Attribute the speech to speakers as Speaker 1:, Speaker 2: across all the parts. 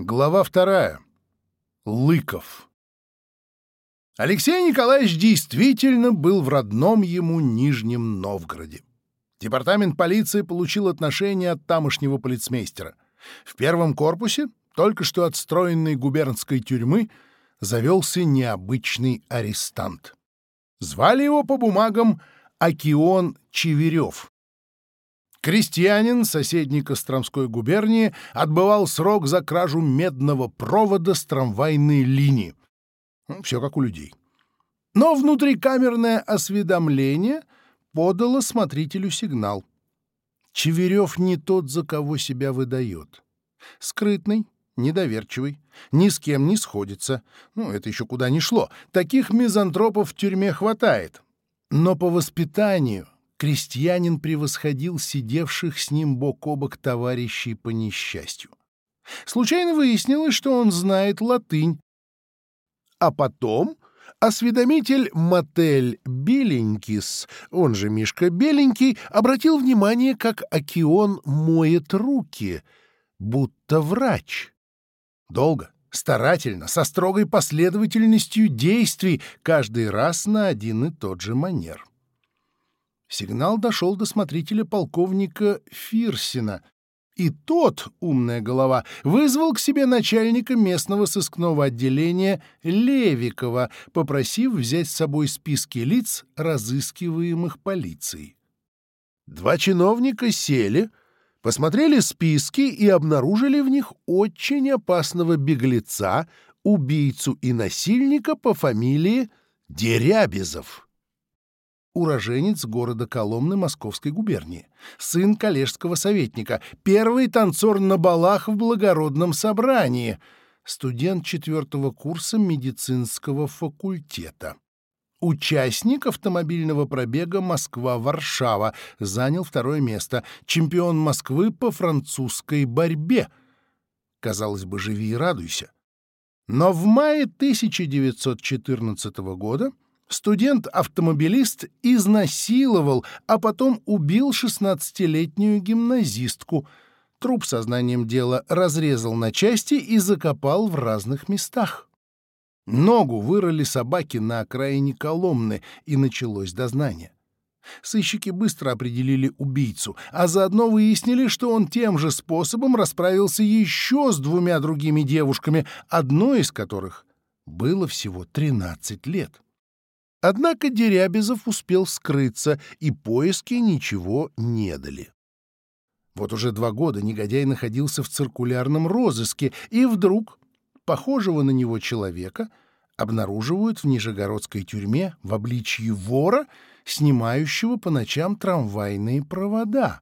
Speaker 1: Глава вторая. Лыков. Алексей Николаевич действительно был в родном ему Нижнем Новгороде. Департамент полиции получил отношение от тамошнего полицмейстера. В первом корпусе, только что отстроенной губернской тюрьмы, завелся необычный арестант. Звали его по бумагам Акион Чеверев. Крестьянин, соседник Костромской губернии, отбывал срок за кражу медного провода с трамвайной линии. Все как у людей. Но внутрикамерное осведомление подало смотрителю сигнал. Чеверев не тот, за кого себя выдает. Скрытный, недоверчивый, ни с кем не сходится. Ну, это еще куда ни шло. Таких мизантропов в тюрьме хватает. Но по воспитанию — крестьянин превосходил сидевших с ним бок о бок товарищей по несчастью. Случайно выяснилось, что он знает латынь. А потом осведомитель Мотель Беленькис, он же Мишка Беленький, обратил внимание, как Акион моет руки, будто врач. Долго, старательно, со строгой последовательностью действий, каждый раз на один и тот же манер. Сигнал дошел до смотрителя полковника Фирсина, и тот, умная голова, вызвал к себе начальника местного сыскного отделения Левикова, попросив взять с собой списки лиц, разыскиваемых полицией. Два чиновника сели, посмотрели списки и обнаружили в них очень опасного беглеца, убийцу и насильника по фамилии Дерябизов уроженец города Коломны Московской губернии, сын коллежского советника, первый танцор на балах в благородном собрании, студент четвертого курса медицинского факультета. Участник автомобильного пробега Москва-Варшава занял второе место, чемпион Москвы по французской борьбе. Казалось бы, живи и радуйся. Но в мае 1914 года Студент-автомобилист изнасиловал, а потом убил 16-летнюю гимназистку. Труп сознанием дела разрезал на части и закопал в разных местах. Ногу вырыли собаки на окраине Коломны, и началось дознание. Сыщики быстро определили убийцу, а заодно выяснили, что он тем же способом расправился еще с двумя другими девушками, одной из которых было всего 13 лет. Однако Дерябезов успел скрыться, и поиски ничего не дали. Вот уже два года негодяй находился в циркулярном розыске, и вдруг похожего на него человека обнаруживают в нижегородской тюрьме в обличье вора, снимающего по ночам трамвайные провода.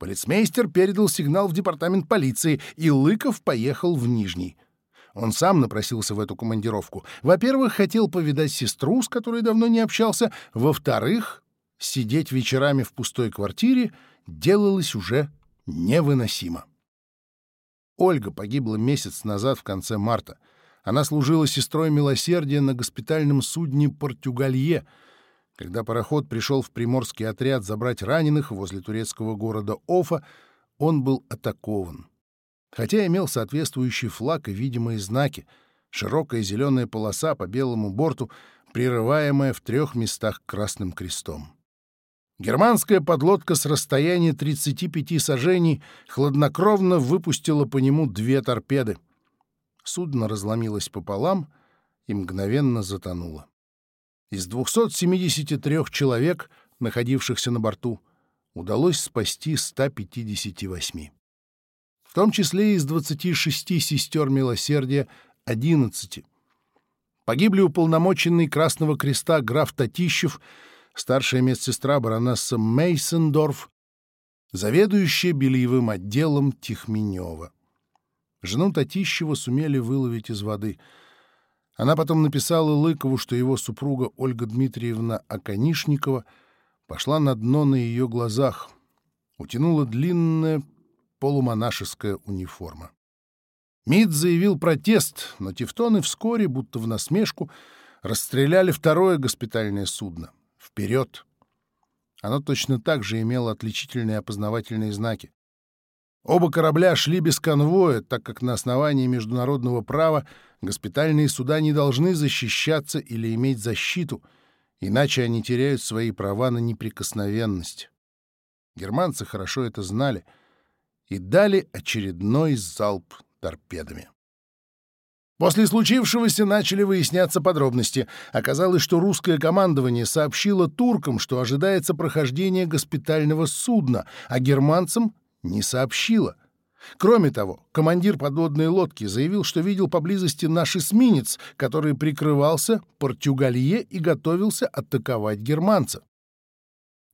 Speaker 1: Полицмейстер передал сигнал в департамент полиции, и Лыков поехал в Нижний. Он сам напросился в эту командировку. Во-первых, хотел повидать сестру, с которой давно не общался. Во-вторых, сидеть вечерами в пустой квартире делалось уже невыносимо. Ольга погибла месяц назад в конце марта. Она служила сестрой милосердия на госпитальном судне «Португалье». Когда пароход пришел в приморский отряд забрать раненых возле турецкого города Офа, он был атакован хотя имел соответствующий флаг и видимые знаки, широкая зеленая полоса по белому борту, прерываемая в трех местах красным крестом. Германская подлодка с расстояния 35 сажений хладнокровно выпустила по нему две торпеды. Судно разломилось пополам и мгновенно затонуло. Из 273 человек, находившихся на борту, удалось спасти 158. том числе из 26 сестер милосердия 11. Погибли уполномоченный Красного Креста граф Татищев, старшая медсестра баронесса Мейсендорф, заведующая бельевым отделом Тихменева. Жену Татищева сумели выловить из воды. Она потом написала Лыкову, что его супруга Ольга Дмитриевна Аконишникова пошла на дно на ее глазах, утянула полумонашеская униформа. МИД заявил протест, но тевтоны вскоре, будто в насмешку, расстреляли второе госпитальное судно. Вперед! Оно точно так же имело отличительные опознавательные знаки. Оба корабля шли без конвоя, так как на основании международного права госпитальные суда не должны защищаться или иметь защиту, иначе они теряют свои права на неприкосновенность. Германцы хорошо это знали — и дали очередной залп торпедами. После случившегося начали выясняться подробности. Оказалось, что русское командование сообщило туркам, что ожидается прохождение госпитального судна, а германцам не сообщило. Кроме того, командир подводной лодки заявил, что видел поблизости наш эсминец, который прикрывался португалье и готовился атаковать германца.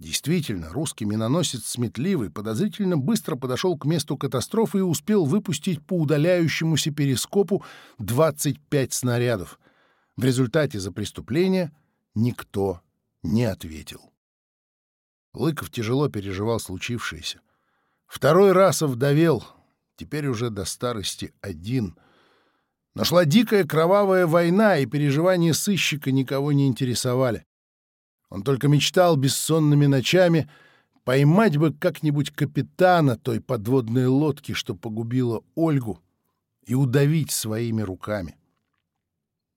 Speaker 1: Действительно, русский миноносец сметливый подозрительно быстро подошел к месту катастрофы и успел выпустить по удаляющемуся перископу 25 снарядов. В результате за преступление никто не ответил. Лыков тяжело переживал случившееся. Второй раз овдовел, теперь уже до старости один. Нашла дикая кровавая война, и переживания сыщика никого не интересовали. Он только мечтал бессонными ночами поймать бы как-нибудь капитана той подводной лодки, что погубила Ольгу, и удавить своими руками.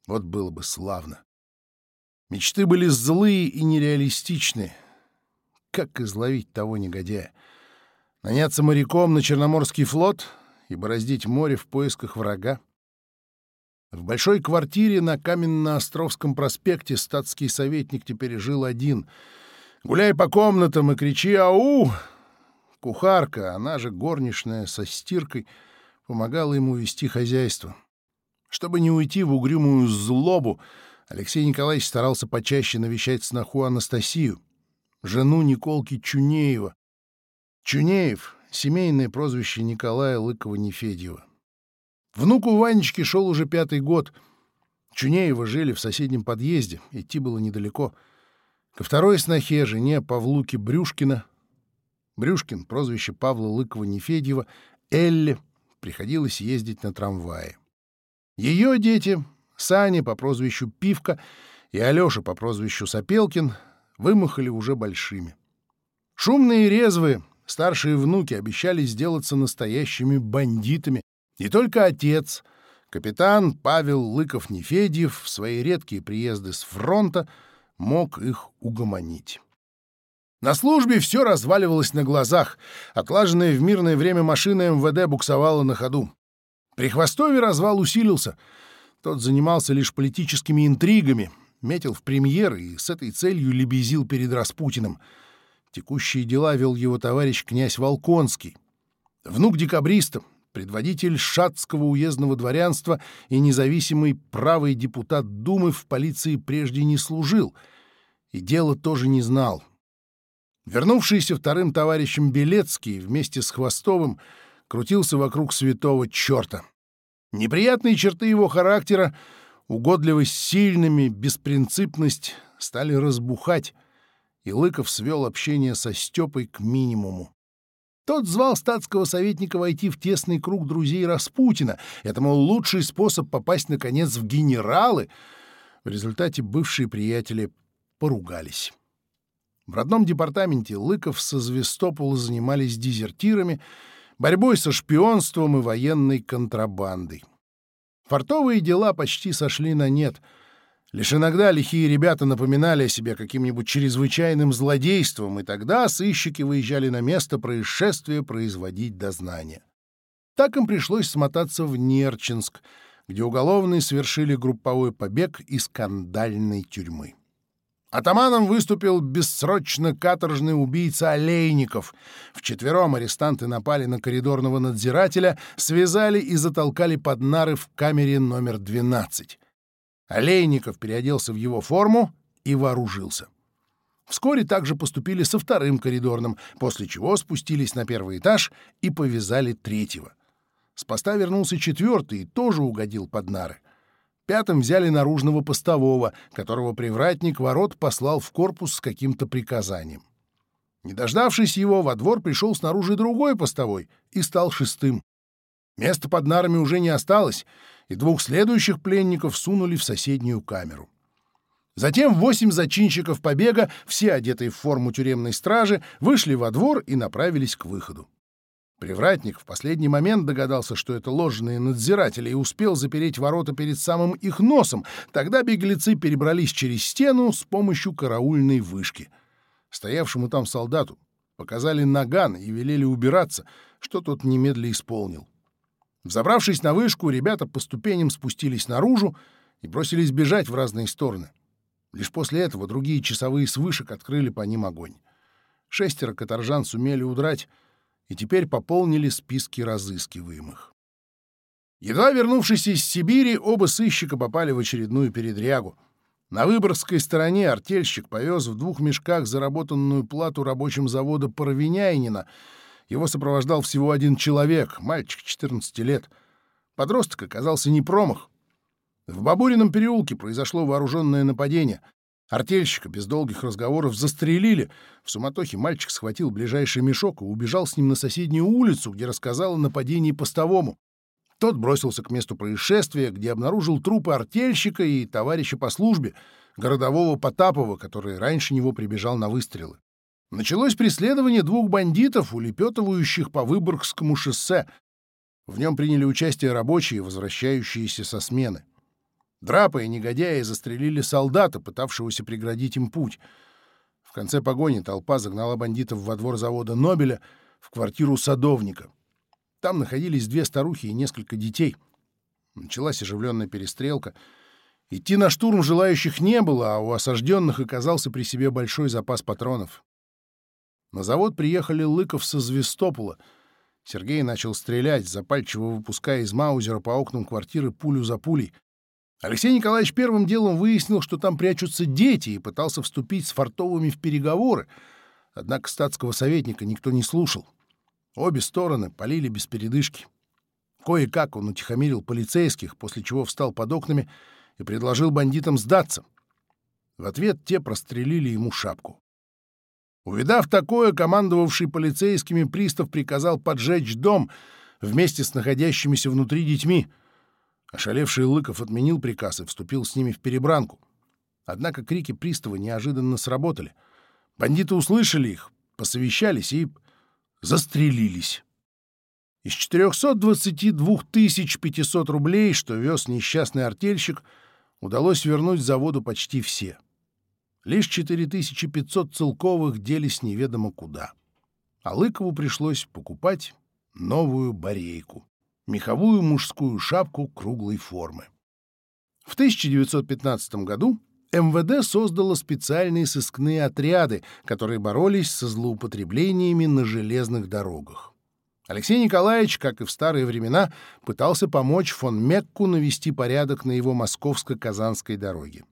Speaker 1: Вот было бы славно. Мечты были злые и нереалистичные. Как изловить того негодяя? Наняться моряком на Черноморский флот и бороздить море в поисках врага? В большой квартире на Каменно-Островском проспекте статский советник теперь жил один. Гуляй по комнатам и кричи «Ау!» Кухарка, она же горничная, со стиркой, помогала ему вести хозяйство. Чтобы не уйти в угрюмую злобу, Алексей Николаевич старался почаще навещать сноху Анастасию, жену Николки Чунеева. Чунеев — семейное прозвище Николая Лыкова-Нефедьева. Внуку Ванечки шел уже пятый год. Чунеева жили в соседнем подъезде, идти было недалеко. Ко второй снохе, жене Павлуки Брюшкина, Брюшкин, прозвище Павла Лыкова-Нефедьева, Элли, приходилось ездить на трамвае. Ее дети, Саня по прозвищу Пивка и Алёша по прозвищу Сапелкин, вымахали уже большими. Шумные и резвые, старшие внуки обещали сделаться настоящими бандитами, не только отец, капитан Павел Лыков-Нефедьев в свои редкие приезды с фронта мог их угомонить. На службе все разваливалось на глазах. Отлаженная в мирное время машина МВД буксовала на ходу. При Хвостове развал усилился. Тот занимался лишь политическими интригами, метил в премьеры и с этой целью лебезил перед Распутиным. Текущие дела вел его товарищ князь Волконский. Внук декабриста, предводитель Шацкого уездного дворянства и независимый правый депутат Думы в полиции прежде не служил, и дело тоже не знал. Вернувшийся вторым товарищем Белецкий вместе с Хвостовым крутился вокруг святого черта. Неприятные черты его характера, угодливость сильными, беспринципность стали разбухать, и Лыков свел общение со Степой к минимуму. Тот звал статского советника войти в тесный круг друзей Распутина. Это, мол, лучший способ попасть, наконец, в генералы. В результате бывшие приятели поругались. В родном департаменте Лыков со Звестопола занимались дезертирами, борьбой со шпионством и военной контрабандой. Фартовые дела почти сошли на нет — Лишь иногда лихие ребята напоминали о себе каким-нибудь чрезвычайным злодейством, и тогда сыщики выезжали на место происшествия производить дознание. Так им пришлось смотаться в Нерчинск, где уголовные совершили групповой побег из скандальной тюрьмы. Атаманом выступил бессрочно каторжный убийца Олейников. Вчетвером арестанты напали на коридорного надзирателя, связали и затолкали под нары в камере номер 12. Олейников переоделся в его форму и вооружился. Вскоре также поступили со вторым коридорным, после чего спустились на первый этаж и повязали третьего. С поста вернулся четвертый и тоже угодил под нары. Пятым взяли наружного постового, которого привратник ворот послал в корпус с каким-то приказанием. Не дождавшись его, во двор пришел снаружи другой постовой и стал шестым. Места под нарами уже не осталось — и двух следующих пленников сунули в соседнюю камеру. Затем восемь зачинщиков побега, все одетые в форму тюремной стражи, вышли во двор и направились к выходу. Привратник в последний момент догадался, что это ложные надзиратели, и успел запереть ворота перед самым их носом. Тогда беглецы перебрались через стену с помощью караульной вышки. Стоявшему там солдату показали наган и велели убираться, что тот немедленно исполнил. Взобравшись на вышку, ребята по ступеням спустились наружу и бросились бежать в разные стороны. Лишь после этого другие часовые с вышек открыли по ним огонь. Шестеро каторжан сумели удрать и теперь пополнили списки разыскиваемых. Едва вернувшись из Сибири, оба сыщика попали в очередную передрягу. На Выборгской стороне артельщик повез в двух мешках заработанную плату рабочим завода Парвиняйнина — его сопровождал всего один человек, мальчик 14 лет. Подросток оказался не промах. В Бабурином переулке произошло вооруженное нападение. Артельщика без долгих разговоров застрелили. В суматохе мальчик схватил ближайший мешок и убежал с ним на соседнюю улицу, где рассказал о нападении постовому. Тот бросился к месту происшествия, где обнаружил трупы артельщика и товарища по службе, городового Потапова, который раньше него прибежал на выстрелы началось преследование двух бандитов, улепетывающих по Выборгскому шоссе. В нем приняли участие рабочие, возвращающиеся со смены. Драпа и негодяи застрелили солдата, пытавшегося преградить им путь. В конце погони толпа загнала бандитов во двор завода Нобеля, в квартиру садовника. Там находились две старухи и несколько детей. Началась оживленная перестрелка. Идти на штурм желающих не было, а у осажденных оказался при себе большой запас патронов. На завод приехали Лыков со Звестопола. Сергей начал стрелять, запальчиво выпуская из Маузера по окнам квартиры пулю за пулей. Алексей Николаевич первым делом выяснил, что там прячутся дети, и пытался вступить с Фартовыми в переговоры. Однако статского советника никто не слушал. Обе стороны полили без передышки. Кое-как он утихомирил полицейских, после чего встал под окнами и предложил бандитам сдаться. В ответ те прострелили ему шапку. Увидав такое, командовавший полицейскими пристав приказал поджечь дом вместе с находящимися внутри детьми. Ошалевший Лыков отменил приказ и вступил с ними в перебранку. Однако крики пристава неожиданно сработали. Бандиты услышали их, посовещались и застрелились. Из 422 500 рублей, что вез несчастный артельщик, удалось вернуть заводу почти все — Лишь 4500 целковых делись неведомо куда. А Лыкову пришлось покупать новую барейку — меховую мужскую шапку круглой формы. В 1915 году МВД создало специальные сыскные отряды, которые боролись со злоупотреблениями на железных дорогах. Алексей Николаевич, как и в старые времена, пытался помочь фон Мекку навести порядок на его московско-казанской дороге.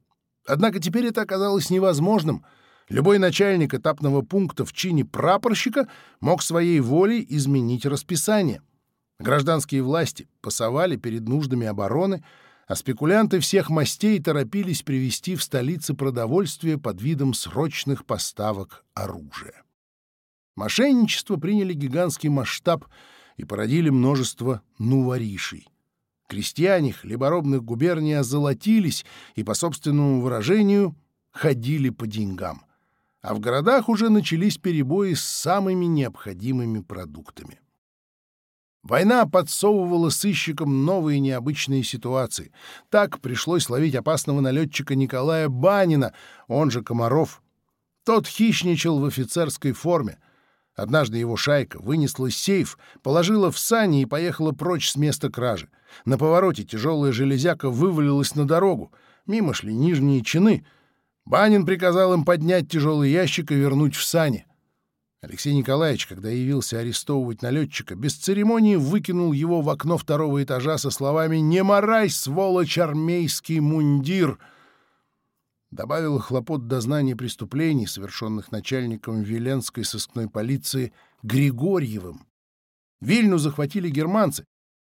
Speaker 1: Однако теперь это оказалось невозможным. Любой начальник этапного пункта в чине прапорщика мог своей волей изменить расписание. Гражданские власти пасовали перед нуждами обороны, а спекулянты всех мастей торопились привести в столице продовольствие под видом срочных поставок оружия. Мошенничество приняли гигантский масштаб и породили множество нуворишей крестьяне хлеборобных губерний озолотились и, по собственному выражению, ходили по деньгам. А в городах уже начались перебои с самыми необходимыми продуктами. Война подсовывала сыщикам новые необычные ситуации. Так пришлось ловить опасного налетчика Николая Банина, он же Комаров. Тот хищничал в офицерской форме — Однажды его шайка вынесла сейф, положила в сани и поехала прочь с места кражи. На повороте тяжелая железяка вывалилась на дорогу. Мимо шли нижние чины. Банин приказал им поднять тяжелый ящик и вернуть в сани. Алексей Николаевич, когда явился арестовывать налетчика, без церемонии выкинул его в окно второго этажа со словами «Не морай, сволочь, армейский мундир!» добавила хлопот дознания преступлений, совершенных начальником Веленской сыскной полиции Григорьевым. Вильну захватили германцы.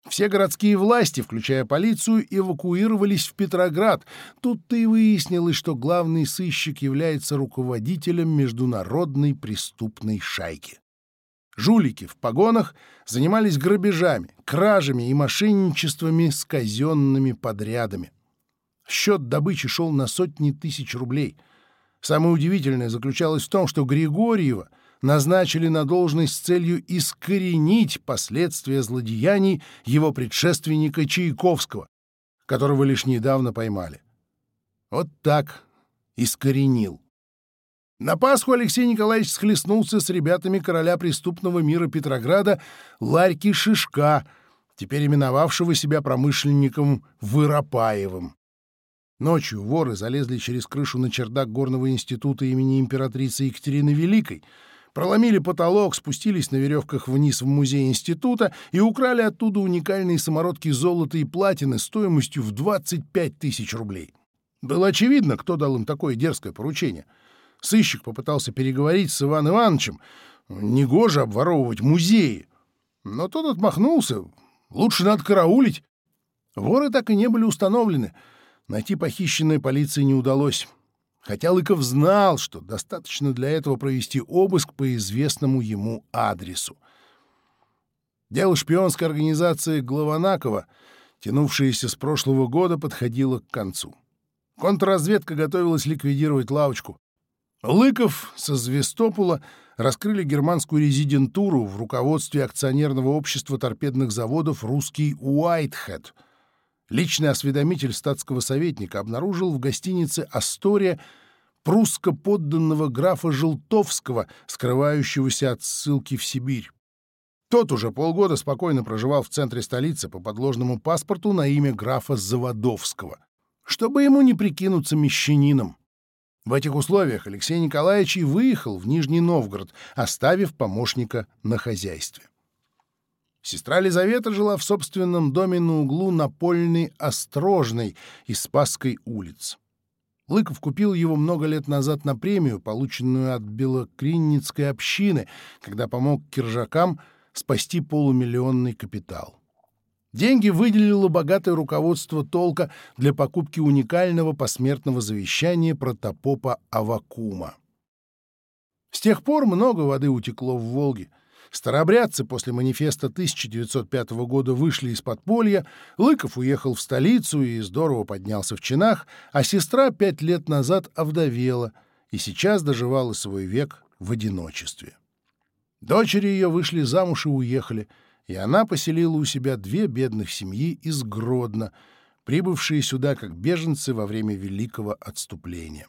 Speaker 1: Все городские власти, включая полицию, эвакуировались в Петроград. Тут-то и выяснилось, что главный сыщик является руководителем международной преступной шайки. Жулики в погонах занимались грабежами, кражами и мошенничествами с казенными подрядами. Счет добычи шел на сотни тысяч рублей. Самое удивительное заключалось в том, что Григорьева назначили на должность с целью искоренить последствия злодеяний его предшественника Чайковского, которого лишь недавно поймали. Вот так искоренил. На Пасху Алексей Николаевич схлестнулся с ребятами короля преступного мира Петрограда Ларьки Шишка, теперь именовавшего себя промышленником Выропаевым. Ночью воры залезли через крышу на чердак Горного института имени императрицы Екатерины Великой, проломили потолок, спустились на веревках вниз в музей института и украли оттуда уникальные самородки золота и платины стоимостью в 25 тысяч рублей. Было очевидно, кто дал им такое дерзкое поручение. Сыщик попытался переговорить с Иваном Ивановичем. Негоже обворовывать музеи. Но тот отмахнулся. Лучше надо караулить. Воры так и не были установлены — Найти похищенное полиции не удалось, хотя Лыков знал, что достаточно для этого провести обыск по известному ему адресу. Дело шпионской организации Главанакова, тянувшееся с прошлого года, подходило к концу. Контрразведка готовилась ликвидировать лавочку. Лыков со Звестопола раскрыли германскую резидентуру в руководстве акционерного общества торпедных заводов «Русский Уайтхед», Личный осведомитель статского советника обнаружил в гостинице «Астория» прусско-подданного графа Желтовского, скрывающегося от ссылки в Сибирь. Тот уже полгода спокойно проживал в центре столицы по подложному паспорту на имя графа Заводовского, чтобы ему не прикинуться мещанином. В этих условиях Алексей Николаевич и выехал в Нижний Новгород, оставив помощника на хозяйстве. Сестра Лизавета жила в собственном доме на углу Напольной Острожной и Спасской улиц. Лыков купил его много лет назад на премию, полученную от Белокринницкой общины, когда помог киржакам спасти полумиллионный капитал. Деньги выделило богатое руководство толка для покупки уникального посмертного завещания протопопа Авакума. С тех пор много воды утекло в Волге — Старобрядцы после манифеста 1905 года вышли из подполья, Лыков уехал в столицу и здорово поднялся в чинах, а сестра пять лет назад овдовела и сейчас доживала свой век в одиночестве. Дочери ее вышли замуж и уехали, и она поселила у себя две бедных семьи из Гродно, прибывшие сюда как беженцы во время Великого отступления.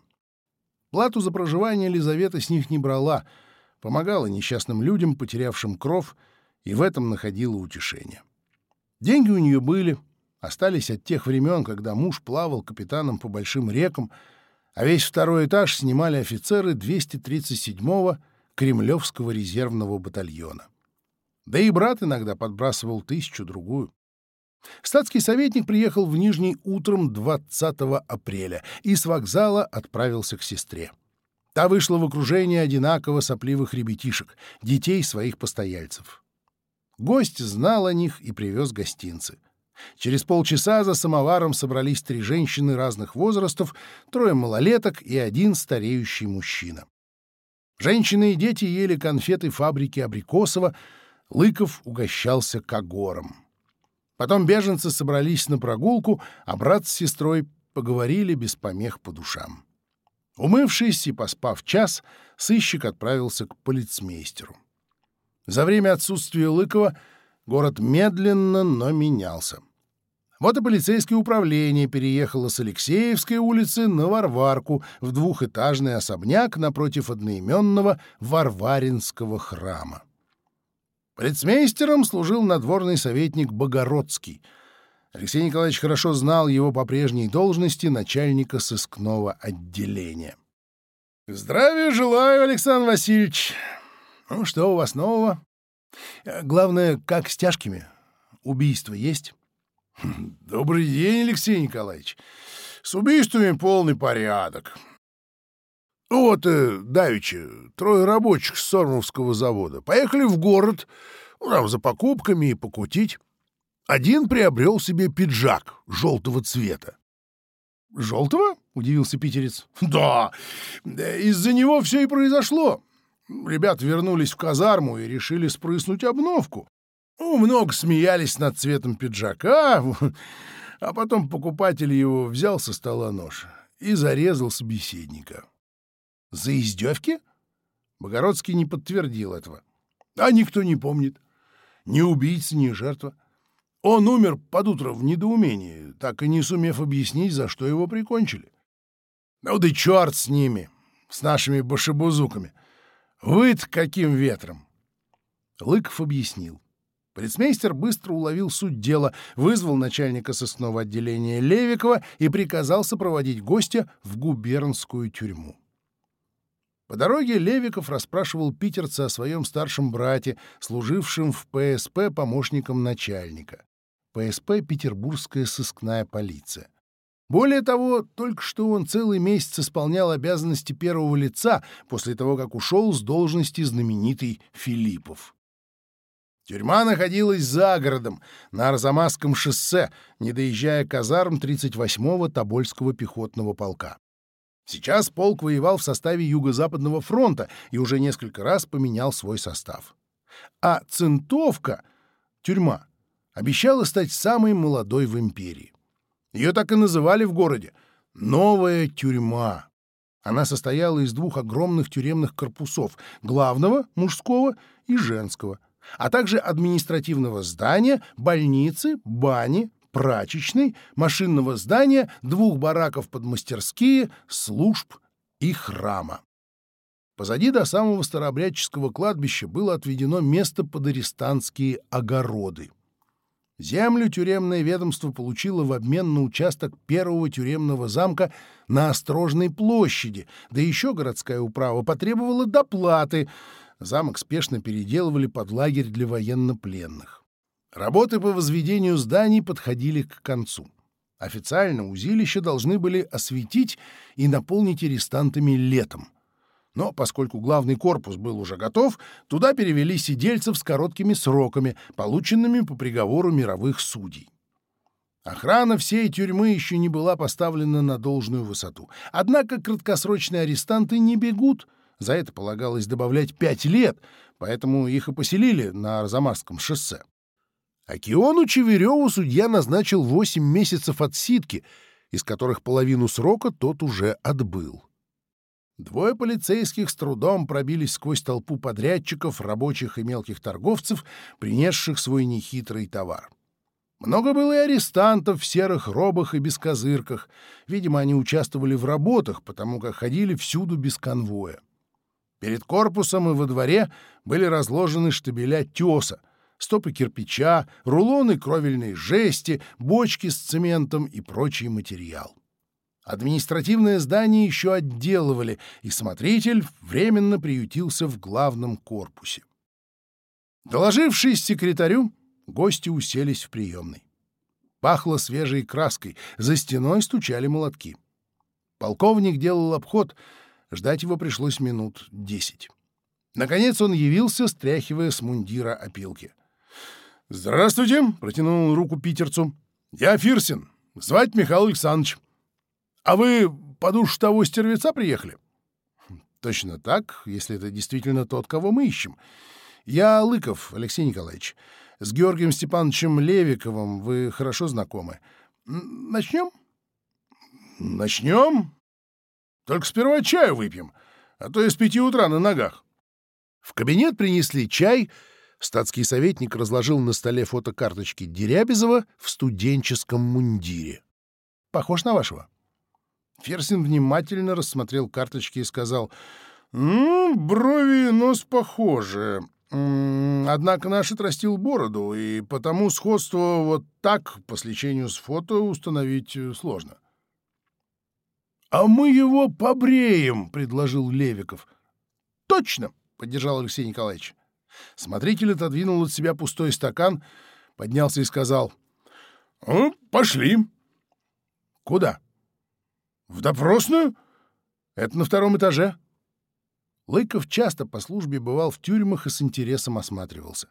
Speaker 1: Плату за проживание Елизавета с них не брала — помогала несчастным людям, потерявшим кров, и в этом находила утешение. Деньги у нее были, остались от тех времен, когда муж плавал капитаном по большим рекам, а весь второй этаж снимали офицеры 237-го Кремлевского резервного батальона. Да и брат иногда подбрасывал тысячу-другую. Статский советник приехал в Нижний утром 20 апреля и с вокзала отправился к сестре. Та вышла в окружение одинаково сопливых ребятишек, детей своих постояльцев. Гость знал о них и привез гостинцы. Через полчаса за самоваром собрались три женщины разных возрастов, трое малолеток и один стареющий мужчина. Женщины и дети ели конфеты фабрики Абрикосова, Лыков угощался кагором. Потом беженцы собрались на прогулку, а брат с сестрой поговорили без помех по душам. Умывшись и поспав час, сыщик отправился к полицмейстеру. За время отсутствия Лыкова город медленно, но менялся. Вот и полицейское управление переехало с Алексеевской улицы на Варварку в двухэтажный особняк напротив одноименного Варваринского храма. Полицмейстером служил надворный советник Богородский — Алексей Николаевич хорошо знал его по прежней должности начальника сыскного отделения. «Здравия желаю, Александр Васильевич! Ну, что у вас нового? Э, главное, как с тяжкими? Убийства есть?» «Добрый день, Алексей Николаевич! С убийствами полный порядок. Вот, э, давеча, трое рабочих с Сормовского завода поехали в город, ну, там, за покупками и покутить». Один приобрел себе пиджак желтого цвета. «Желтого?» — удивился питерец. «Да, из-за него все и произошло. Ребята вернулись в казарму и решили спрыснуть обновку. Ну, много смеялись над цветом пиджака, а потом покупатель его взял со стола нож и зарезал собеседника. За издевки? Богородский не подтвердил этого. А никто не помнит. Ни убийца, ни жертва. Он умер под утро в недоумении, так и не сумев объяснить, за что его прикончили. Ну да черт с ними, с нашими башебузуками. вы каким ветром! Лыков объяснил. Полицмейстер быстро уловил суть дела, вызвал начальника сосного отделения Левикова и приказал сопроводить гостя в губернскую тюрьму. По дороге Левиков расспрашивал питерца о своем старшем брате, служившем в ПСП помощником начальника. ПСП «Петербургская сыскная полиция». Более того, только что он целый месяц исполнял обязанности первого лица после того, как ушел с должности знаменитый Филиппов. Тюрьма находилась за городом, на Арзамасском шоссе, не доезжая казарм 38-го Тобольского пехотного полка. Сейчас полк воевал в составе Юго-Западного фронта и уже несколько раз поменял свой состав. А Центовка, тюрьма, обещала стать самой молодой в империи. Ее так и называли в городе «Новая тюрьма». Она состояла из двух огромных тюремных корпусов — главного, мужского и женского, а также административного здания, больницы, бани, прачечной, машинного здания, двух бараков под мастерские, служб и храма. Позади до самого старообрядческого кладбища было отведено место под арестантские огороды — Землю тюремное ведомство получило в обмен на участок первого тюремного замка на Острожной площади, да еще городская управа потребовала доплаты. Замок спешно переделывали под лагерь для военнопленных. Работы по возведению зданий подходили к концу. Официально узилища должны были осветить и наполнить арестантами летом — но поскольку главный корпус был уже готов, туда перевели сидельцев с короткими сроками, полученными по приговору мировых судей. Охрана всей тюрьмы еще не была поставлена на должную высоту. Однако краткосрочные арестанты не бегут. За это полагалось добавлять пять лет, поэтому их и поселили на Арзамасском шоссе. Акиону Чевереву судья назначил 8 месяцев отсидки, из которых половину срока тот уже отбыл. Двое полицейских с трудом пробились сквозь толпу подрядчиков, рабочих и мелких торговцев, принесших свой нехитрый товар. Много было и арестантов в серых робах и без бескозырках. Видимо, они участвовали в работах, потому как ходили всюду без конвоя. Перед корпусом и во дворе были разложены штабеля теса, стопы кирпича, рулоны кровельной жести, бочки с цементом и прочий материал. Административное здание еще отделывали, и смотритель временно приютился в главном корпусе. Доложившись секретарю, гости уселись в приемной. Пахло свежей краской, за стеной стучали молотки. Полковник делал обход, ждать его пришлось минут десять. Наконец он явился, стряхивая с мундира опилки. «Здравствуйте!» — протянул руку питерцу. «Я Фирсин. Звать Михаил Александрович. «А вы по душу того стервеца приехали?» «Точно так, если это действительно тот, кого мы ищем. Я Лыков, Алексей Николаевич. С Георгием Степановичем Левиковым вы хорошо знакомы. Начнем?» «Начнем? Только сперва чаю выпьем, а то я с пяти утра на ногах». В кабинет принесли чай. Статский советник разложил на столе фотокарточки Дерябезова в студенческом мундире. «Похож на вашего?» Ферсин внимательно рассмотрел карточки и сказал, «Ну, брови и нос похожи. Однако наш отрастил бороду, и потому сходство вот так по сличению с фото установить э, сложно». «А мы его побреем», — предложил Левиков. «Точно», — поддержал Алексей Николаевич. Смотритель отодвинул от себя пустой стакан, поднялся и сказал, «Ну, пошли». «Куда?» «В допросную? Это на втором этаже?» Лыков часто по службе бывал в тюрьмах и с интересом осматривался.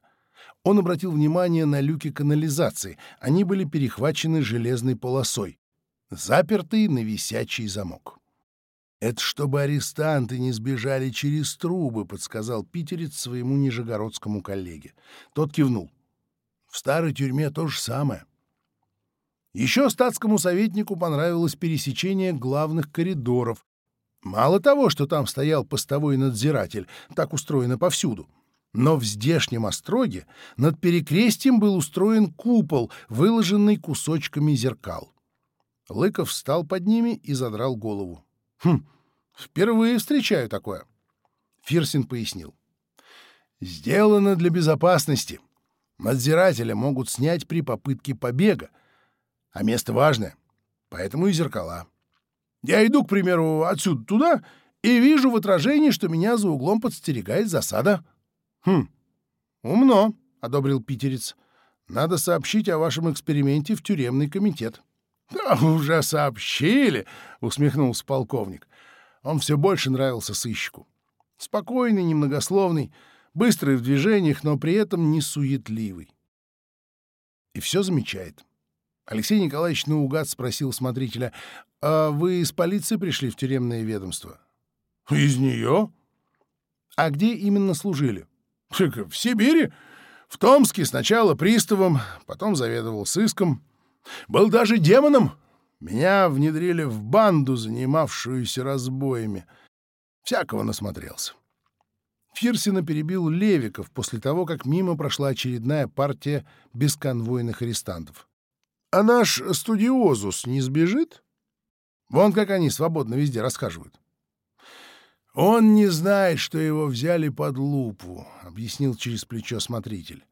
Speaker 1: Он обратил внимание на люки канализации. Они были перехвачены железной полосой, запертые на висячий замок. «Это чтобы арестанты не сбежали через трубы», — подсказал питерец своему нижегородскому коллеге. Тот кивнул. «В старой тюрьме то же самое. Еще статскому советнику понравилось пересечение главных коридоров. Мало того, что там стоял постовой надзиратель, так устроено повсюду. Но в здешнем остроге над перекрестием был устроен купол, выложенный кусочками зеркал. Лыков встал под ними и задрал голову. «Хм, впервые встречаю такое». Фирсин пояснил. «Сделано для безопасности. Надзирателя могут снять при попытке побега, а место важное, поэтому и зеркала. Я иду, к примеру, отсюда туда и вижу в отражении, что меня за углом подстерегает засада. Хм, умно, — одобрил питерец. Надо сообщить о вашем эксперименте в тюремный комитет. «Да, уже сообщили!» — усмехнулся полковник. Он все больше нравился сыщику. Спокойный, немногословный, быстрый в движениях, но при этом не суетливый. И все замечает. Алексей Николаевич наугад спросил смотрителя, «А вы из полиции пришли в тюремное ведомство?» «Из нее?» «А где именно служили?» «В Сибири. В Томске сначала приставом, потом заведовал сыском. Был даже демоном. Меня внедрили в банду, занимавшуюся разбоями. Всякого насмотрелся». Фирсина перебил Левиков после того, как мимо прошла очередная партия бесконвойных арестантов. «А наш студиозус не сбежит? Вон как они свободно везде расхаживают». «Он не знает, что его взяли под лупу», — объяснил через плечо смотритель.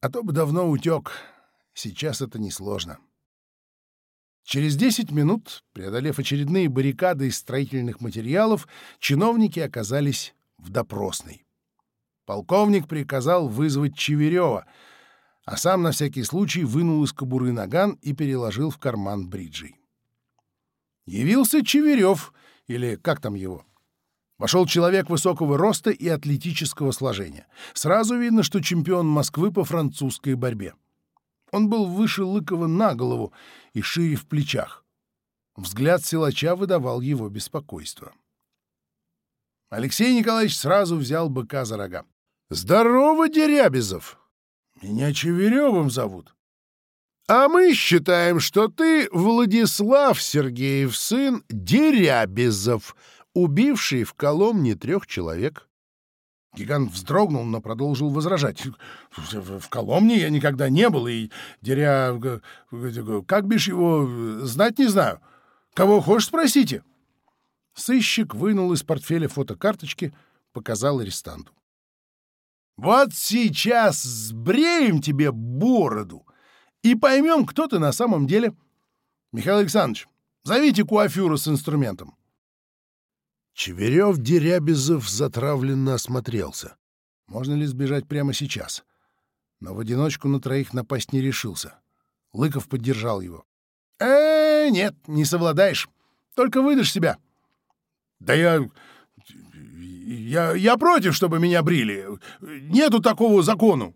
Speaker 1: «А то бы давно утек. Сейчас это несложно. Через 10 минут, преодолев очередные баррикады из строительных материалов, чиновники оказались в допросной. Полковник приказал вызвать Чеверева, а сам на всякий случай вынул из кобуры наган и переложил в карман бриджей. Явился Чеверев, или как там его? Вошел человек высокого роста и атлетического сложения. Сразу видно, что чемпион Москвы по французской борьбе. Он был выше Лыкова на голову и шире в плечах. Взгляд силача выдавал его беспокойство. Алексей Николаевич сразу взял быка за рога. «Здорово, Дерябезов! Меня Чеверевым зовут. А мы считаем, что ты Владислав Сергеев, сын Дерябезов, убивший в Коломне трех человек. Гигант вздрогнул, но продолжил возражать. В Коломне я никогда не был, и деря... Как бишь его, знать не знаю. Кого хочешь, спросите. Сыщик вынул из портфеля фотокарточки, показал арестанту. Вот сейчас сбреем тебе бороду и поймем, кто ты на самом деле. Михаил Александрович, зовите Куафюра с инструментом. Чеверев Дерябезов затравленно осмотрелся. Можно ли сбежать прямо сейчас? Но в одиночку на троих напасть не решился. Лыков поддержал его. «Э, -э нет, не совладаешь. Только выдашь себя». «Да я я, я против, чтобы меня брили. Нету такого закону.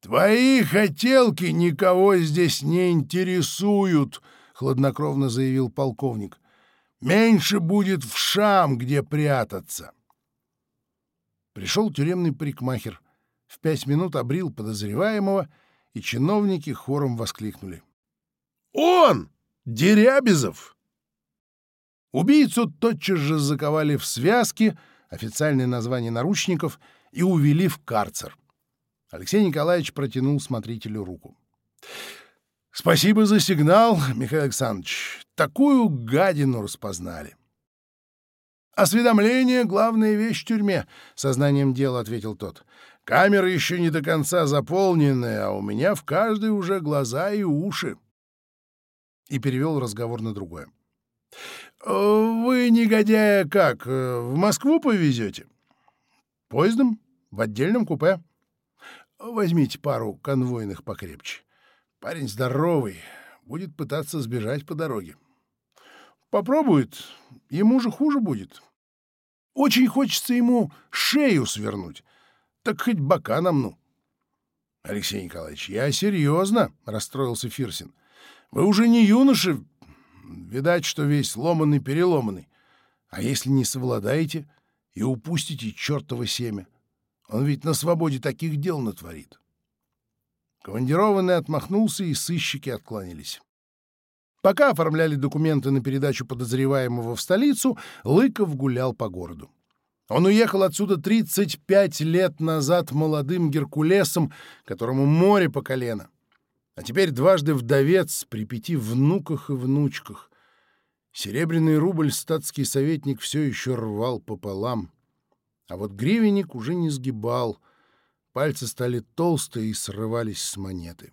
Speaker 1: Твои хотелки никого здесь не интересуют, хладнокровно заявил полковник. Меньше будет в шам, где прятаться. Пришел тюремный парикмахер. В пять минут обрил подозреваемого, и чиновники хором воскликнули. «Он! Дерябизов. Убийцу тотчас же заковали в связки — официальное название наручников, и увели в карцер. Алексей Николаевич протянул смотрителю руку. «Спасибо за сигнал, Михаил Александрович. Такую гадину распознали». «Осведомление — главная вещь в тюрьме», — сознанием дела ответил тот. «Камеры еще не до конца заполнены, а у меня в каждой уже глаза и уши». И перевел разговор на другое. «Вы, негодяя, как, э, в Москву повезете?» «Поездом, в отдельном купе». «Возьмите пару конвойных покрепче. Парень здоровый, будет пытаться сбежать по дороге». «Попробует, ему же хуже будет. Очень хочется ему шею свернуть, так хоть бока намну». «Алексей Николаевич, я серьезно», — расстроился Фирсин. «Вы уже не юноши, Видать, что весь ломанный-переломанный. А если не совладаете и упустите чертово семя? Он ведь на свободе таких дел натворит. Командированный отмахнулся, и сыщики откланялись. Пока оформляли документы на передачу подозреваемого в столицу, Лыков гулял по городу. Он уехал отсюда 35 лет назад молодым Геркулесом, которому море по колено. А теперь дважды вдовец при пяти внуках и внучках. Серебряный рубль статский советник все еще рвал пополам. А вот гривенник уже не сгибал. Пальцы стали толстые и срывались с монеты.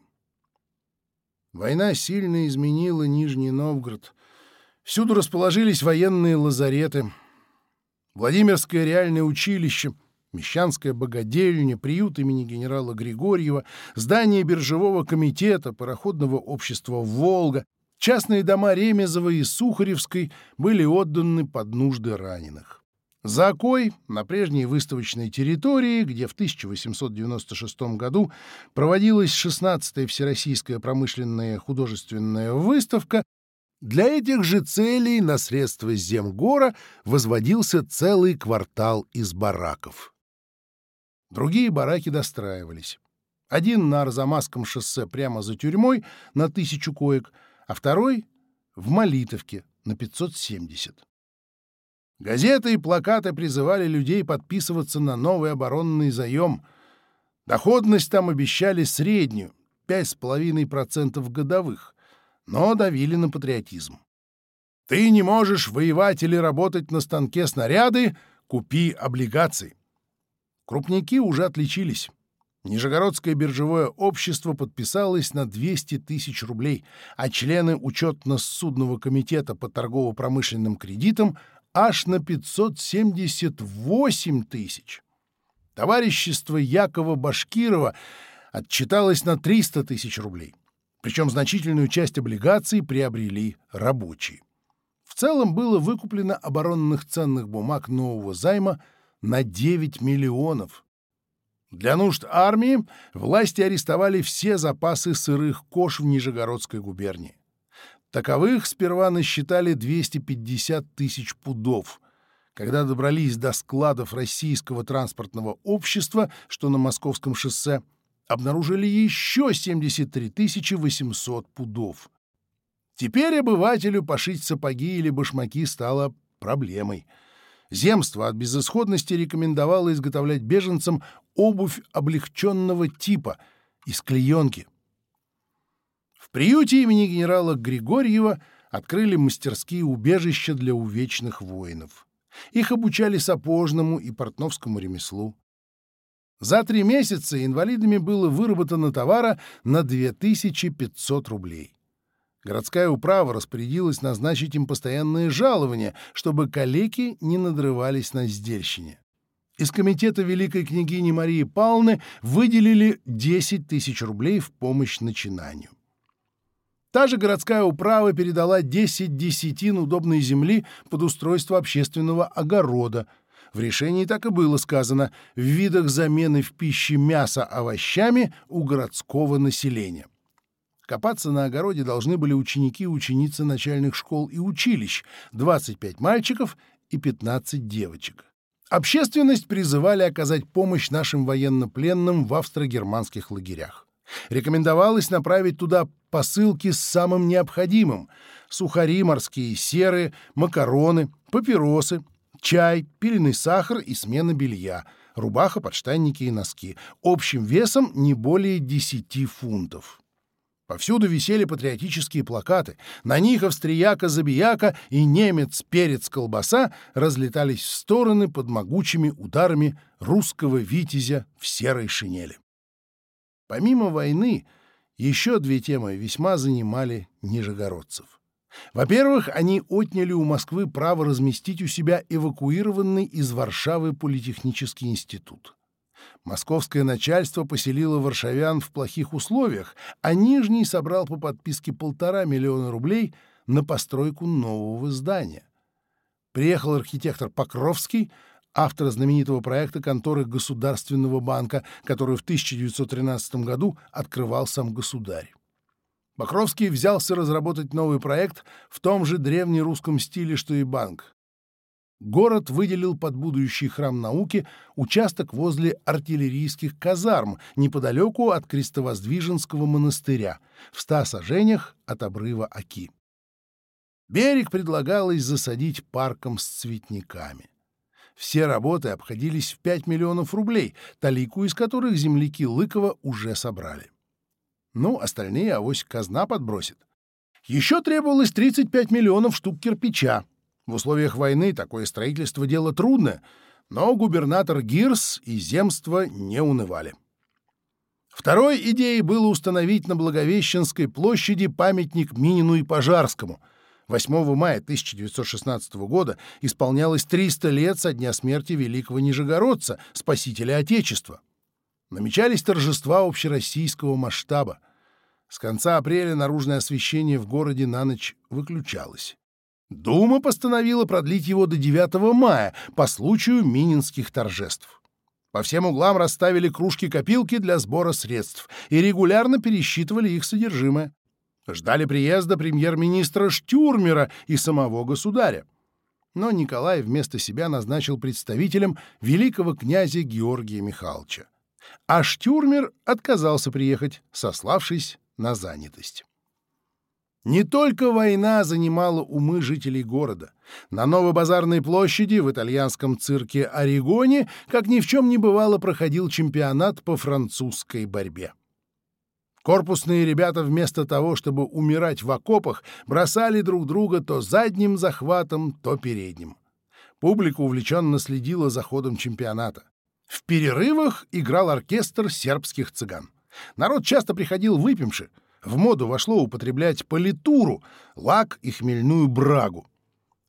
Speaker 1: Война сильно изменила Нижний Новгород. Всюду расположились военные лазареты. Владимирское реальное училище — Мещанская богадельня, приют имени генерала Григорьева, здание биржевого комитета, пароходного общества «Волга», частные дома Ремезовой и Сухаревской были отданы под нужды раненых. Закой на прежней выставочной территории, где в 1896 году проводилась 16-я Всероссийская промышленная художественная выставка, для этих же целей на средства земгора возводился целый квартал из бараков. Другие бараки достраивались. Один на Арзамасском шоссе прямо за тюрьмой на тысячу коек, а второй — в Молитовке на 570. Газеты и плакаты призывали людей подписываться на новый оборонный заем. Доходность там обещали среднюю — 5,5% годовых, но давили на патриотизм. «Ты не можешь воевать или работать на станке снаряды? Купи облигации». Крупники уже отличились. Нижегородское биржевое общество подписалось на 200 тысяч рублей, а члены учетно-судного комитета по торгово-промышленным кредитам аж на 578 тысяч. Товарищество Якова Башкирова отчиталось на 300 тысяч рублей. Причем значительную часть облигаций приобрели рабочие. В целом было выкуплено оборонных ценных бумаг нового займа – на 9 миллионов. Для нужд армии власти арестовали все запасы сырых кож в Нижегородской губернии. Таковых сперва насчитали 250 тысяч пудов. Когда добрались до складов Российского транспортного общества, что на Московском шоссе, обнаружили еще 73 800 пудов. Теперь обывателю пошить сапоги или башмаки стало проблемой — Земство от безысходности рекомендовало изготовлять беженцам обувь облегченного типа из клеенки, в приюте имени генерала Григорьева открыли мастерские убежища для увечных воинов. Их обучали сапожному и портновскому ремеслу. За три месяца инвалидами было выработано товара на 2500 рублей. Городская управа распорядилась назначить им постоянное жалование, чтобы калеки не надрывались на сдельщине. Из комитета великой княгини Марии Павловны выделили 10 тысяч рублей в помощь начинанию. Та же городская управа передала 10 десятин удобной земли под устройство общественного огорода. В решении так и было сказано «в видах замены в пище мяса овощами у городского населения». Копаться на огороде должны были ученики и ученицы начальных школ и училищ, 25 мальчиков и 15 девочек. Общественность призывали оказать помощь нашим военнопленным в австро-германских лагерях. Рекомендовалось направить туда посылки с самым необходимым — сухари морские, серы, макароны, папиросы, чай, пиленый сахар и смена белья, рубаха, подштанники и носки, общим весом не более 10 фунтов. Повсюду висели патриотические плакаты. На них австрияка, забияка и немец, перец, колбаса разлетались в стороны под могучими ударами русского витязя в серой шинели. Помимо войны, еще две темы весьма занимали нижегородцев. Во-первых, они отняли у Москвы право разместить у себя эвакуированный из Варшавы политехнический институт. Московское начальство поселило варшавян в плохих условиях, а Нижний собрал по подписке полтора миллиона рублей на постройку нового здания. Приехал архитектор Покровский, автор знаменитого проекта конторы Государственного банка, которую в 1913 году открывал сам государь. Покровский взялся разработать новый проект в том же древнерусском стиле, что и банк. Город выделил под будущий храм науки участок возле артиллерийских казарм неподалеку от Крестовоздвиженского монастыря, в ста сажениях от обрыва Оки. Берег предлагалось засадить парком с цветниками. Все работы обходились в 5 миллионов рублей, талику из которых земляки Лыкова уже собрали. Ну, остальные авось казна подбросит. Еще требовалось 35 миллионов штук кирпича. В условиях войны такое строительство — дело трудное, но губернатор Гирс и земство не унывали. Второй идеей было установить на Благовещенской площади памятник Минину и Пожарскому. 8 мая 1916 года исполнялось 300 лет со дня смерти великого нижегородца, спасителя Отечества. Намечались торжества общероссийского масштаба. С конца апреля наружное освещение в городе на ночь выключалось. Дума постановила продлить его до 9 мая по случаю мининских торжеств. По всем углам расставили кружки-копилки для сбора средств и регулярно пересчитывали их содержимое. Ждали приезда премьер-министра Штюрмера и самого государя. Но Николай вместо себя назначил представителем великого князя Георгия Михайловича. А Штюрмер отказался приехать, сославшись на занятость. Не только война занимала умы жителей города. На Новобазарной площади в итальянском цирке Орегоне, как ни в чем не бывало, проходил чемпионат по французской борьбе. Корпусные ребята вместо того, чтобы умирать в окопах, бросали друг друга то задним захватом, то передним. Публика увлеченно следила за ходом чемпионата. В перерывах играл оркестр сербских цыган. Народ часто приходил выпивши — в моду вошло употреблять политуру, лак и хмельную брагу.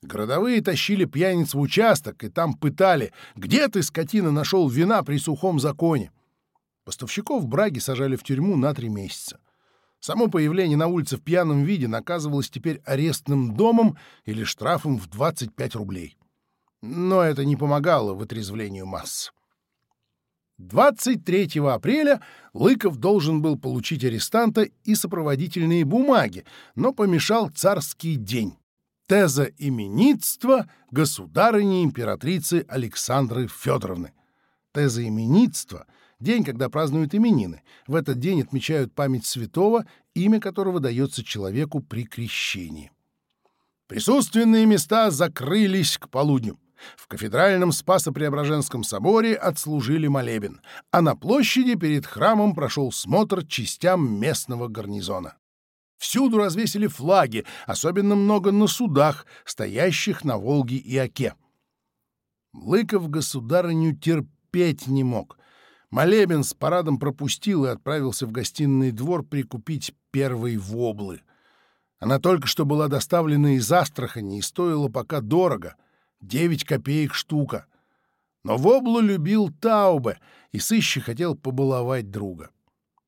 Speaker 1: Городовые тащили пьяниц в участок и там пытали, где ты, скотина, нашел вина при сухом законе. Поставщиков браги сажали в тюрьму на три месяца. Само появление на улице в пьяном виде наказывалось теперь арестным домом или штрафом в 25 рублей. Но это не помогало вытрезвлению масс. 23 апреля Лыков должен был получить арестанта и сопроводительные бумаги, но помешал царский день. Теза именинства государыни императрицы Александры Федоровны. Теза именинства — день, когда празднуют именины. В этот день отмечают память святого, имя которого дается человеку при крещении. Присутственные места закрылись к полудню. В кафедральном Спасо-Преображенском соборе отслужили молебен, а на площади перед храмом прошел смотр частям местного гарнизона. Всюду развесили флаги, особенно много на судах, стоящих на Волге и Оке. Лыков государыню терпеть не мог. Молебен с парадом пропустил и отправился в гостиный двор прикупить первые воблы. Она только что была доставлена из Астрахани и стоила пока дорого девять копеек штука. Но Воблу любил Таубе, и сыщик хотел побаловать друга.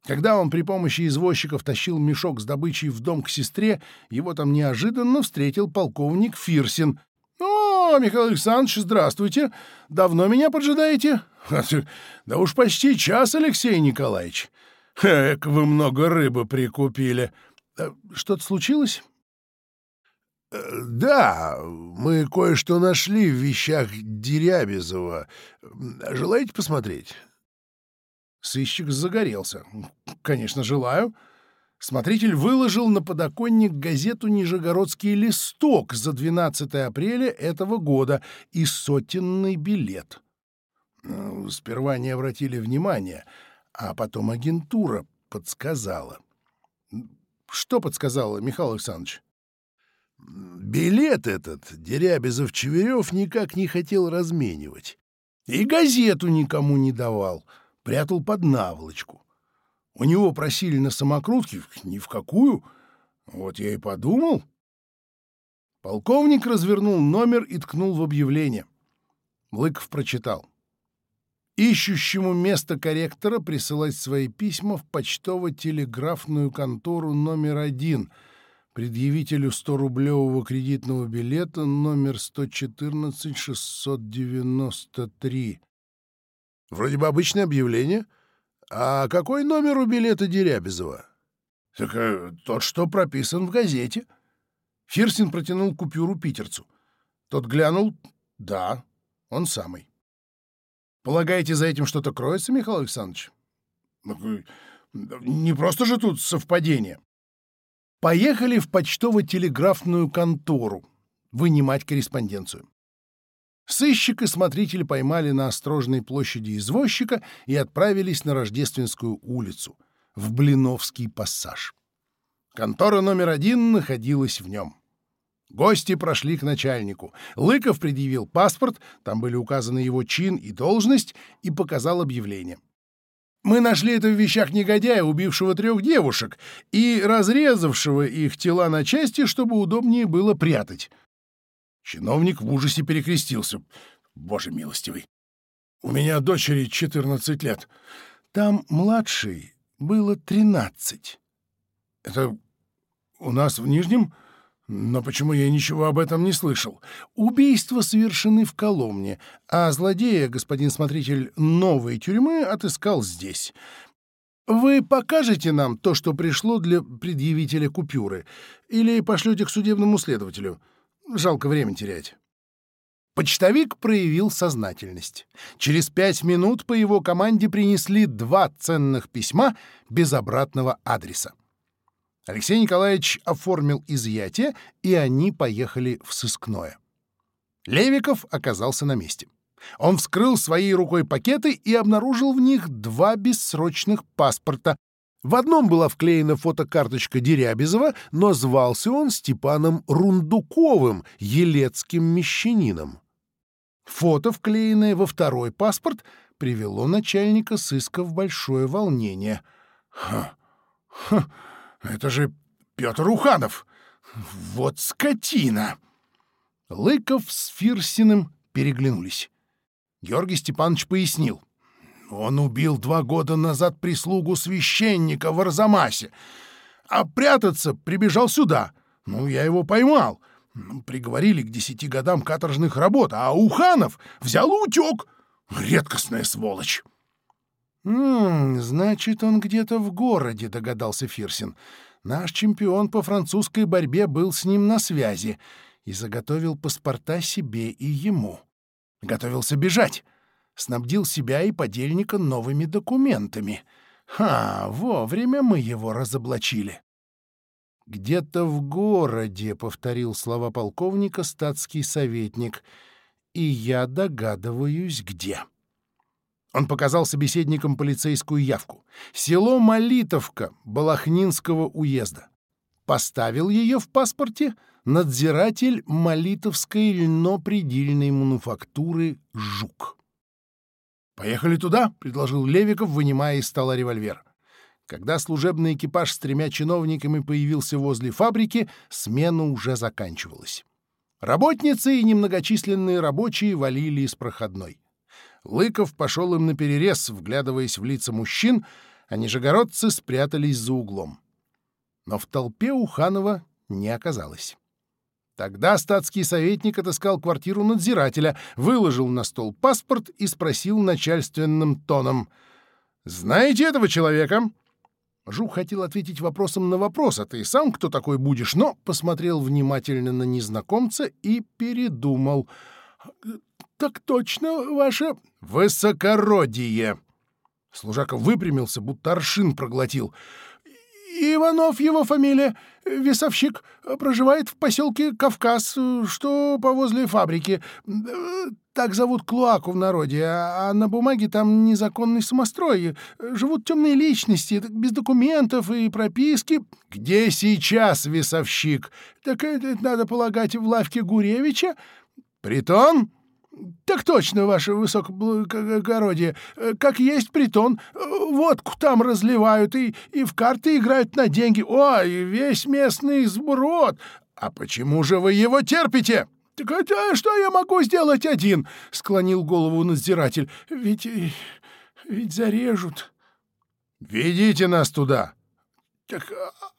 Speaker 1: Когда он при помощи извозчиков тащил мешок с добычей в дом к сестре, его там неожиданно встретил полковник Фирсин. «О, Михаил Александрович, здравствуйте! Давно меня поджидаете?» «Да уж почти час, Алексей Николаевич! Эк, вы много рыбы прикупили! Э, что-то случилось?» «Да, мы кое-что нашли в вещах Дерябезова. Желаете посмотреть?» Сыщик загорелся. «Конечно, желаю». Смотритель выложил на подоконник газету «Нижегородский листок» за 12 апреля этого года и сотенный билет. Ну, сперва не обратили внимания, а потом агентура подсказала. «Что подсказала, Михаил Александрович?» Билет этот Дерябезов Чеверев никак не хотел разменивать. И газету никому не давал, прятал под наволочку. У него просили на самокрутке ни в какую. Вот я и подумал. Полковник развернул номер и ткнул в объявление. Лыков прочитал. Ищущему место корректора присылать свои письма в почтово-телеграфную контору номер один — предъявителю 100-рублевого кредитного билета номер 114-693. Вроде бы обычное объявление. А какой номер у билета Дерябезова? Так э, тот, что прописан в газете. Фирсин протянул купюру питерцу. Тот глянул. Да, он самый. Полагаете, за этим что-то кроется, Михаил Александрович? Э, не просто же тут совпадение поехали в почтово-телеграфную контору вынимать корреспонденцию. Сыщик и смотритель поймали на Острожной площади извозчика и отправились на Рождественскую улицу, в Блиновский пассаж. Контора номер один находилась в нем. Гости прошли к начальнику. Лыков предъявил паспорт, там были указаны его чин и должность, и показал объявление — Мы нашли это в вещах негодяя, убившего трех девушек, и разрезавшего их тела на части, чтобы удобнее было прятать. Чиновник в ужасе перекрестился. Боже милостивый! У меня дочери 14 лет. Там младший было 13. Это у нас в Нижнем? Но почему я ничего об этом не слышал? Убийства совершены в Коломне, а злодея господин смотритель новой тюрьмы отыскал здесь. Вы покажете нам то, что пришло для предъявителя купюры, или пошлете к судебному следователю? Жалко время терять. Почтовик проявил сознательность. Через пять минут по его команде принесли два ценных письма без обратного адреса. Алексей Николаевич оформил изъятие, и они поехали в сыскное. Левиков оказался на месте. Он вскрыл своей рукой пакеты и обнаружил в них два бессрочных паспорта. В одном была вклеена фотокарточка Дерябезова, но звался он Степаном Рундуковым, елецким мещанином. Фото, вклеенное во второй паспорт, привело начальника сыска в большое волнение. «Ха! Ха! Это же Петр Уханов! Вот скотина!» Лыков с Фирсиным переглянулись. Георгий Степанович пояснил. «Он убил два года назад прислугу священника в Арзамасе, а прятаться прибежал сюда. Ну, я его поймал. Приговорили к десяти годам каторжных работ, а Уханов взял и утек. Редкостная сволочь!» «М -м, «Значит, он где-то в городе», — догадался Фирсин. «Наш чемпион по французской борьбе был с ним на связи и заготовил паспорта себе и ему. Готовился бежать, снабдил себя и подельника новыми документами. Ха, вовремя мы его разоблачили». «Где-то в городе», — повторил слова полковника статский советник, — «и я догадываюсь, где». Он показал собеседникам полицейскую явку. Село Молитовка Балахнинского уезда. Поставил ее в паспорте надзиратель Молитовской льнопредельной мануфактуры «Жук». «Поехали туда», — предложил Левиков, вынимая из стола револьвер. Когда служебный экипаж с тремя чиновниками появился возле фабрики, смена уже заканчивалась. Работницы и немногочисленные рабочие валили из проходной. Лыков пошел им на перерез, вглядываясь в лица мужчин, а нижегородцы спрятались за углом. Но в толпе у Ханова не оказалось. Тогда статский советник отыскал квартиру надзирателя, выложил на стол паспорт и спросил начальственным тоном. «Знаете этого человека?» Жу хотел ответить вопросом на вопрос, а ты сам кто такой будешь, но посмотрел внимательно на незнакомца и передумал. «Так точно, ваше...» «Высокородие!» Служаков выпрямился, будто аршин проглотил. «Иванов его фамилия, весовщик, проживает в поселке Кавказ, что повозле фабрики. Так зовут Клуаку в народе, а, а на бумаге там незаконный самострой. Живут темные личности, без документов и прописки. Где сейчас весовщик? Так это надо полагать в лавке Гуревича. Притон?» «Так точно, ваше высокоблагородие. Э, как есть притон, э, водку там разливают и, и в карты играют на деньги. Ой, весь местный сброд! А почему же вы его терпите?» «Так а что я могу сделать один?» — склонил голову надзиратель. «Ведь... Э, ведь зарежут». «Ведите нас туда!» «Так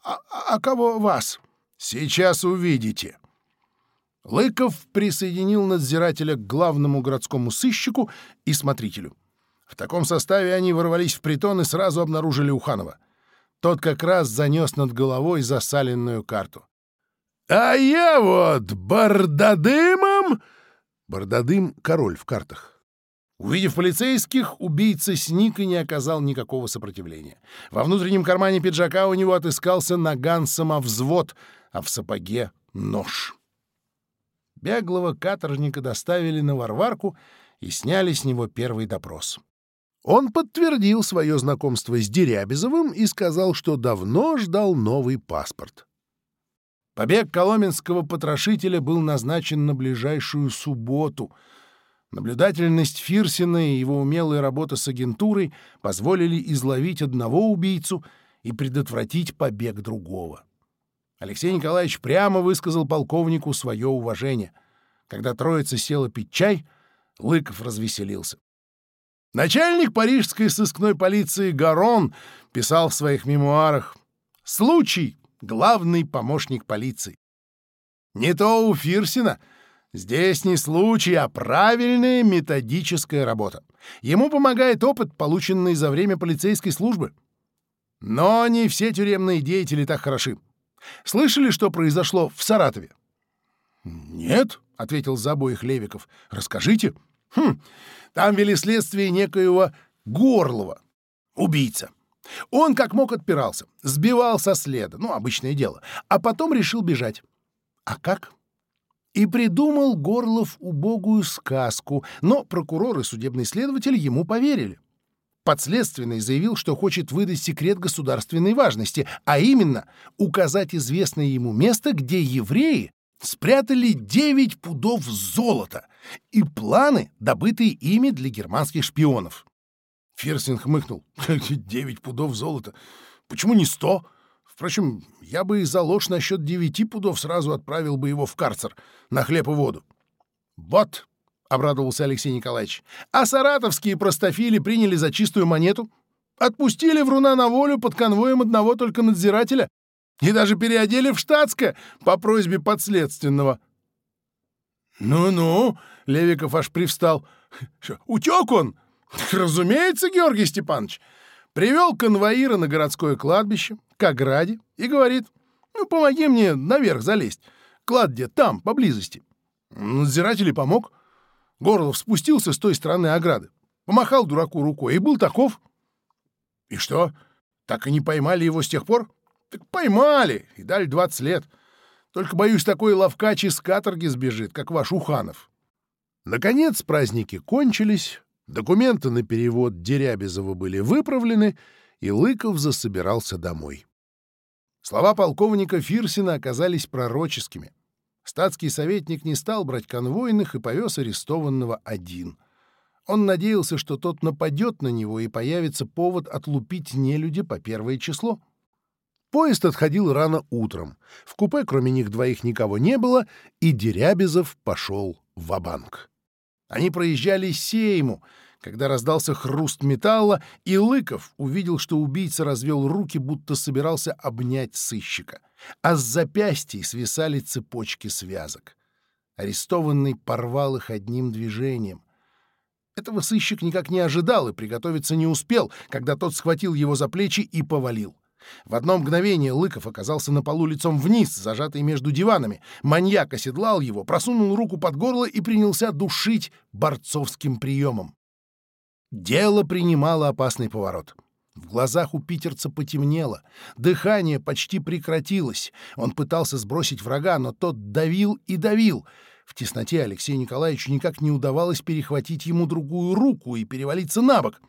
Speaker 1: а, а, а кого вас?» «Сейчас увидите». Лыков присоединил надзирателя к главному городскому сыщику и смотрителю. В таком составе они ворвались в притон и сразу обнаружили Уханова. Тот как раз занес над головой засаленную карту. «А я вот бардадымом...» Бардадым — король в картах. Увидев полицейских, убийца сник и не оказал никакого сопротивления. Во внутреннем кармане пиджака у него отыскался наган-самовзвод, а в сапоге — нож. Беглого каторжника доставили на Варварку и сняли с него первый допрос. Он подтвердил свое знакомство с Дерябезовым и сказал, что давно ждал новый паспорт. Побег коломенского потрошителя был назначен на ближайшую субботу. Наблюдательность Фирсина и его умелая работа с агентурой позволили изловить одного убийцу и предотвратить побег другого. Алексей Николаевич прямо высказал полковнику свое уважение. Когда троица села пить чай, Лыков развеселился. Начальник парижской сыскной полиции Гарон писал в своих мемуарах «Случай — главный помощник полиции». Не то у Фирсина — Здесь не случай, а правильная методическая работа. Ему помогает опыт, полученный за время полицейской службы. Но не все тюремные деятели так хороши. Слышали, что произошло в Саратове?» «Нет», — ответил за обоих Левиков. «Расскажите». «Хм, там вели следствие некоего Горлова. Убийца. Он как мог отпирался, сбивал со следа, ну, обычное дело, а потом решил бежать. А как? И придумал Горлов убогую сказку, но прокурор и судебный следователь ему поверили. Подследственный заявил, что хочет выдать секрет государственной важности, а именно указать известное ему место, где евреи спрятали 9 пудов золота и планы, добытые ими для германских шпионов. Ферсин хмыкнул. «Девять пудов золота? Почему не сто? Впрочем, я бы и за ложь насчет девяти пудов сразу отправил бы его в карцер на хлеб и воду». «Вот», обрадовался Алексей Николаевич. «А саратовские простофили приняли за чистую монету. Отпустили вруна на волю под конвоем одного только надзирателя и даже переодели в штатское по просьбе подследственного». «Ну-ну», — Левиков аж привстал. «Утек он?» «Разумеется, Георгий Степанович». Привел конвоира на городское кладбище, к ограде, и говорит, «Ну, помоги мне наверх залезть. Клад где? Там, поблизости». Надзиратель помог. Горлов спустился с той стороны ограды, помахал дураку рукой и был таков. И что, так и не поймали его с тех пор? Так поймали и дали 20 лет. Только, боюсь, такой ловкач из каторги сбежит, как ваш Уханов. Наконец праздники кончились, документы на перевод Дерябезова были выправлены, и Лыков засобирался домой. Слова полковника Фирсина оказались пророческими. Статский советник не стал брать конвойных и повез арестованного один. Он надеялся, что тот нападет на него и появится повод отлупить нелюди по первое число. Поезд отходил рано утром. В купе кроме них двоих никого не было, и Дерябизов пошел в банк Они проезжали Сейму, когда раздался хруст металла, и Лыков увидел, что убийца развел руки, будто собирался обнять сыщика — а с запястья свисали цепочки связок. Арестованный порвал их одним движением. Этого сыщик никак не ожидал и приготовиться не успел, когда тот схватил его за плечи и повалил. В одно мгновение Лыков оказался на полу лицом вниз, зажатый между диванами. Маньяк оседлал его, просунул руку под горло и принялся душить борцовским приемом. Дело принимало опасный поворот. В глазах у питерца потемнело, дыхание почти прекратилось. Он пытался сбросить врага, но тот давил и давил. В тесноте Алексею Николаевичу никак не удавалось перехватить ему другую руку и перевалиться на бок.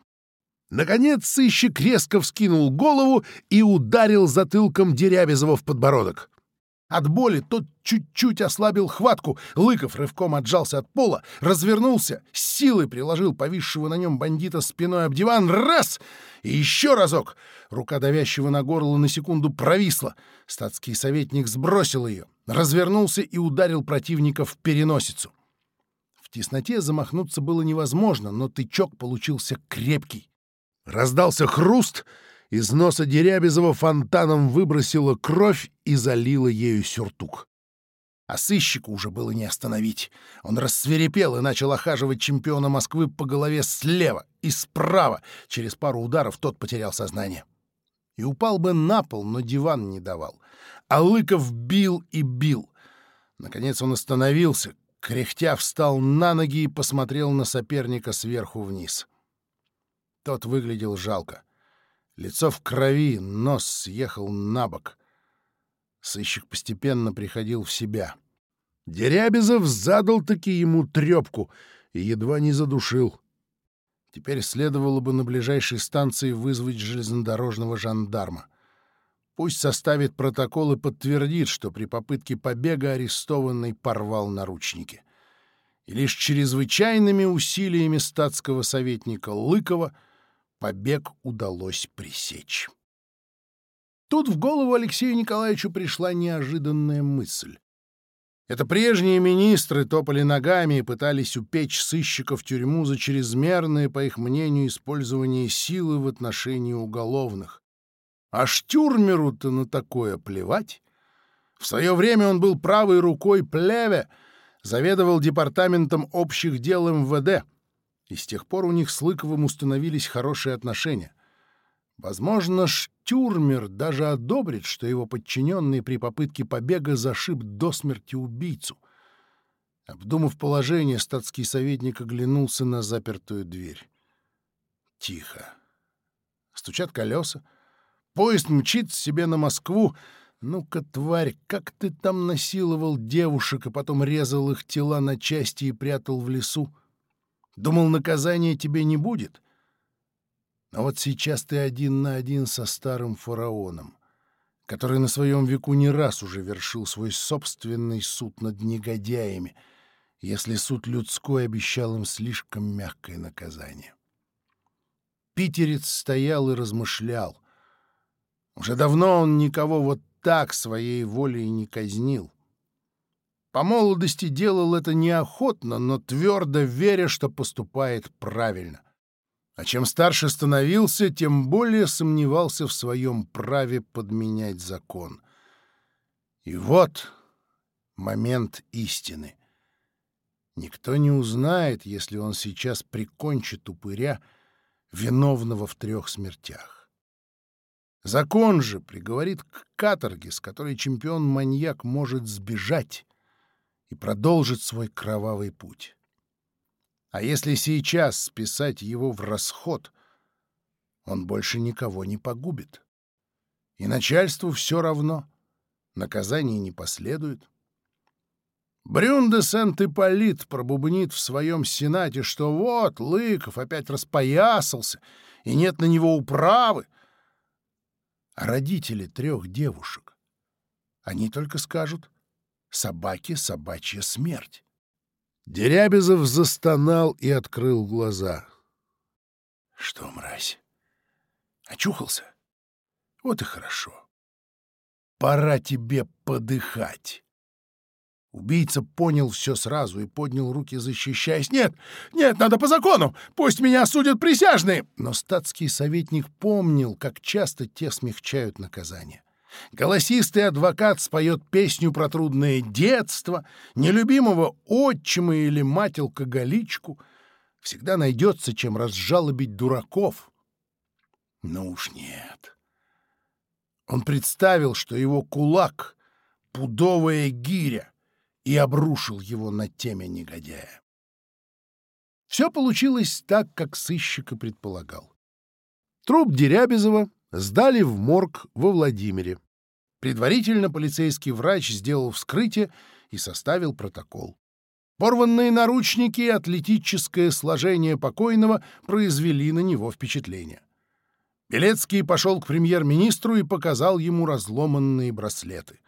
Speaker 1: Наконец От боли тот чуть-чуть ослабил хватку. Лыков рывком отжался от пола, развернулся, силой приложил повисшего на нем бандита спиной об диван. Раз! И еще разок! Рука давящего на горло на секунду провисла. Статский советник сбросил ее, развернулся и ударил противника в переносицу. В тесноте замахнуться было невозможно, но тычок получился крепкий. Раздался хруст — из носа Дерябезова фонтаном выбросила кровь и залила ею сюртук. А сыщику уже было не остановить. Он рассверепел и начал охаживать чемпиона Москвы по голове слева и справа. Через пару ударов тот потерял сознание. И упал бы на пол, но диван не давал. А Лыков бил и бил. Наконец он остановился, Кряхтя встал на ноги и посмотрел на соперника сверху вниз. Тот выглядел жалко. Лицо в крови, нос съехал на бок. Сыщик постепенно приходил в себя. Дерябезов задал-таки ему трепку и едва не задушил. Теперь следовало бы на ближайшей станции вызвать железнодорожного жандарма. Пусть составит протокол и подтвердит, что при попытке побега арестованный порвал наручники. И лишь чрезвычайными усилиями статского советника Лыкова — Побег удалось пресечь. Тут в голову Алексею Николаевичу пришла неожиданная мысль. Это прежние министры топали ногами и пытались упечь сыщиков в тюрьму за чрезмерное, по их мнению, использование силы в отношении уголовных. А Штюрмеру-то на такое плевать. В свое время он был правой рукой Плеве, заведовал департаментом общих дел МВД — и с тех пор у них с Лыковым установились хорошие отношения. Возможно, Штюрмер даже одобрит, что его подчиненный при попытке побега зашиб до смерти убийцу. Обдумав положение, статский советник оглянулся на запертую дверь. Тихо. Стучат колеса. Поезд мчит себе на Москву. Ну-ка, тварь, как ты там насиловал девушек, и потом резал их Думал, наказания тебе не будет? А вот сейчас ты один на один со старым фараоном, который на своем веку не раз уже вершил свой собственный суд над негодяями, если суд людской обещал им слишком мягкое наказание. Питерец стоял и размышлял. Уже давно он никого вот так своей волей не казнил. По молодости делал это неохотно, но твердо веря, что поступает правильно. А чем старше становился, тем более сомневался в своем праве подменять закон. И вот момент истины. Никто не узнает, если он сейчас прикончит упыря, виновного в трех смертях. Закон же приговорит к каторге, с которой чемпион-маньяк может сбежать и продолжит свой кровавый путь. А если сейчас списать его в расход, он больше никого не погубит. И начальству все равно, наказание не последует. Брюн де Сент-Ипполит пробубнит в своем сенате, что вот Лыков опять распоясался, и нет на него управы. А родители трех девушек, они только скажут — собаки собачья смерть. Дерябезов застонал и открыл глаза. Что, мразь, очухался? Вот и хорошо. Пора тебе подыхать. Убийца понял все сразу и поднял руки, защищаясь. «Нет, нет, надо по закону! Пусть меня осудят присяжные!» Но статский советник помнил, как часто те смягчают наказание. Голосистый адвокат споет песню про трудное детство, нелюбимого отчима или мать-алкоголичку. Всегда найдется, чем разжалобить дураков. Но уж нет. Он представил, что его кулак — пудовая гиря, и обрушил его на теме негодяя. Все получилось так, как сыщик и предполагал. Труп Дерябезова сдали в морг во Владимире. Предварительно полицейский врач сделал вскрытие и составил протокол. Порванные наручники и атлетическое сложение покойного произвели на него впечатление. Белецкий пошел к премьер-министру и показал ему разломанные браслеты.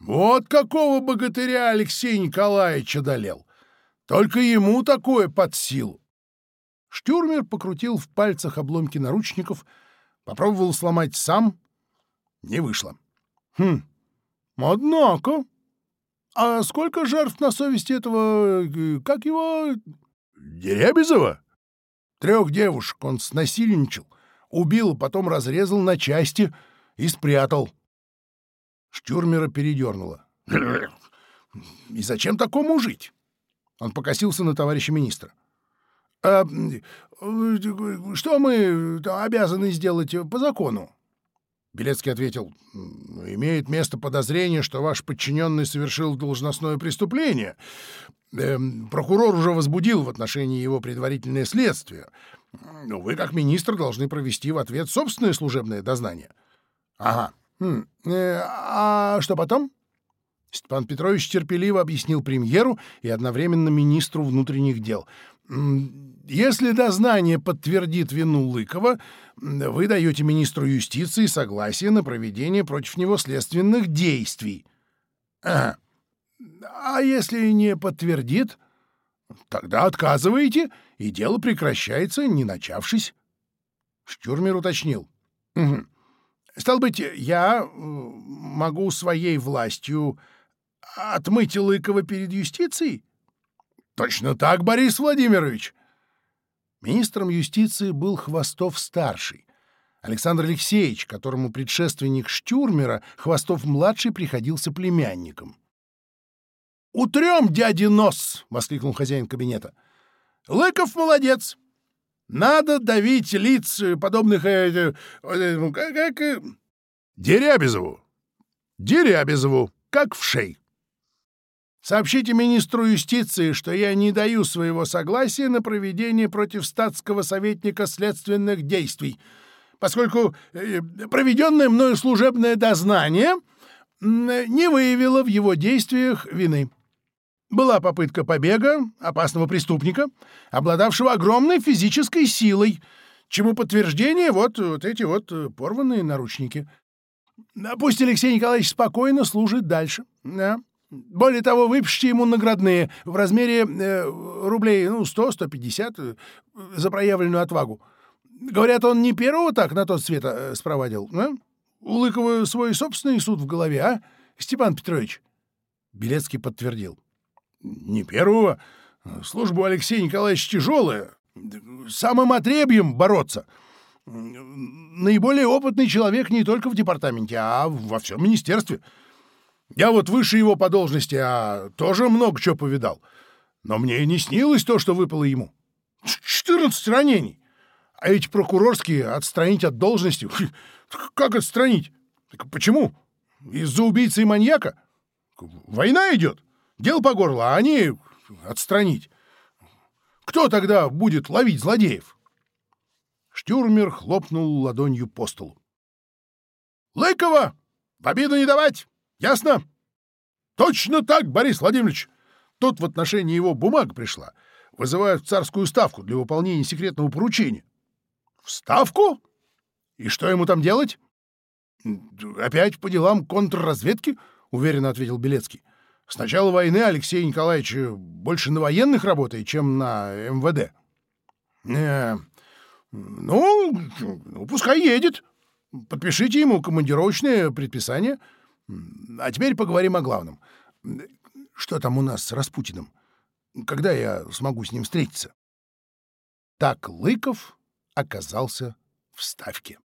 Speaker 1: «Вот какого богатыря Алексей Николаевич одолел! Только ему такое под силу!» Штюрмер покрутил в пальцах обломки наручников — Попробовал сломать сам. Не вышло. Хм. Однако. А сколько жертв на совести этого... Э, как его... Дерябезова? Трех девушек он снасильничал. Убил, потом разрезал на части и спрятал. Штюрмера передернуло. «И зачем такому жить?» Он покосился на товарища министра. А, э, что мы э, обязаны сделать э, по закону?» Белецкий ответил, «Имеет место подозрение, что ваш подчиненный совершил должностное преступление. Эм, прокурор уже возбудил в отношении его предварительное следствие. Ну, вы, как министр, должны провести в ответ собственное служебное дознание». «Ага. Хм. А что потом?» Степан Петрович терпеливо объяснил премьеру и одновременно министру внутренних дел — если дознание подтвердит вину Лыкова, вы даете министру юстиции согласие на проведение против него следственных действий. Ага. А если не подтвердит, тогда отказываете, и дело прекращается, не начавшись. Штюрмер уточнил. Угу. Стал быть, я могу своей властью отмыть Лыкова перед юстицией? точно так, Борис Владимирович!» Министром юстиции был Хвостов-старший. Александр Алексеевич, которому предшественник Штюрмера, Хвостов-младший, приходился племянником. «Утрем дядя нос!» — воскликнул хозяин кабинета. «Лыков молодец! Надо давить лиц подобных... Э, э, э ну, как...» э, «Дерябезову! Дерябезову! Как в шей!» Сообщите министру юстиции, что я не даю своего согласия на проведение против статского советника следственных действий, поскольку э, проведенное мною служебное дознание не выявило в его действиях вины. Была попытка побега опасного преступника, обладавшего огромной физической силой, чему подтверждение вот, вот эти вот э, порванные наручники. Пусть Алексей Николаевич спокойно служит дальше. Да. Более того, выпишите ему наградные в размере э, рублей ну, 100-150 э, за проявленную отвагу. Говорят, он не первого так на тот свет э, спровадил. А? Улыкову свой собственный суд в голове, а, Степан Петрович?» Белецкий подтвердил. «Не первого. службу Алексея Николаевича тяжелая. Самым отребьем бороться. Наиболее опытный человек не только в департаменте, а во всем министерстве». я вот выше его по должности, а тоже много чего повидал. Но мне и не снилось то, что выпало ему. 14 ранений. А эти прокурорские отстранить от должности... Как отстранить? Так почему? Из-за убийцы и маньяка? Война идет. Дело по горло, а они отстранить. Кто тогда будет ловить злодеев? Штюрмер хлопнул ладонью по столу. «Лыкова! В обиду не давать! Ясно? Точно так, Борис Владимирович. Тут в отношении его бумага пришла. Вызывают в царскую ставку для выполнения секретного поручения. В ставку? И что ему там делать? Опять по делам контрразведки, уверенно ответил Белецкий. С начала войны Алексей Николаевич больше на военных работает, чем на МВД. Э, ну, ну, пускай